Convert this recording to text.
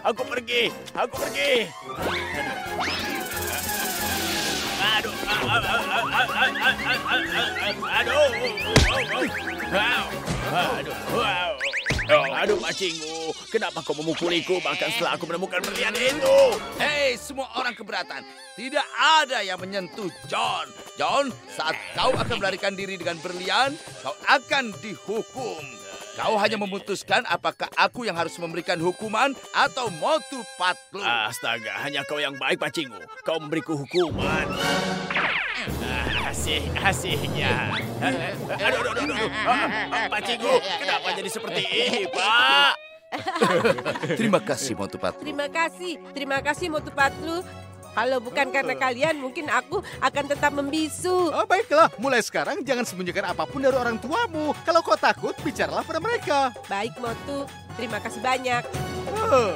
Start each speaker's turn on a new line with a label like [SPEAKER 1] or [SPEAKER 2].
[SPEAKER 1] Aku pergi. Aku pergi. Aduh. Aduh. Aduh. Aduh. Aduh, Pak Cinggu. Kenapa kau memukuliku bahkan setelah aku menemukan berlian itu?
[SPEAKER 2] Hei, semua orang keberatan. Tidak ada yang menyentuh John. John, saat kau akan melarikan diri dengan berlian, kau akan dihukum. Kau hanya memutuskan apakah aku yang harus memberikan hukuman atau Motu Patlu.
[SPEAKER 1] Astaga, hanya kau yang baik, Pak Cinggu. Kau memberiku hukuman. Ah, Asih, asihnya. Aduh, aduh, aduh, aduh. Ah, Pak Cinggu, kenapa jadi seperti ini, Pak?
[SPEAKER 2] Terima kasih Motu Patlu.
[SPEAKER 3] Terima kasih, terima kasih Motu Patlu. Kalau bukan karena kalian, mungkin aku akan tetap membisu.
[SPEAKER 4] Oh, baiklah, mulai sekarang jangan sembunyikan apa pun dari orang tuamu. Kalau kau takut, bicaralah pada mereka.
[SPEAKER 3] Baik Motu, terima kasih banyak.
[SPEAKER 4] Oh.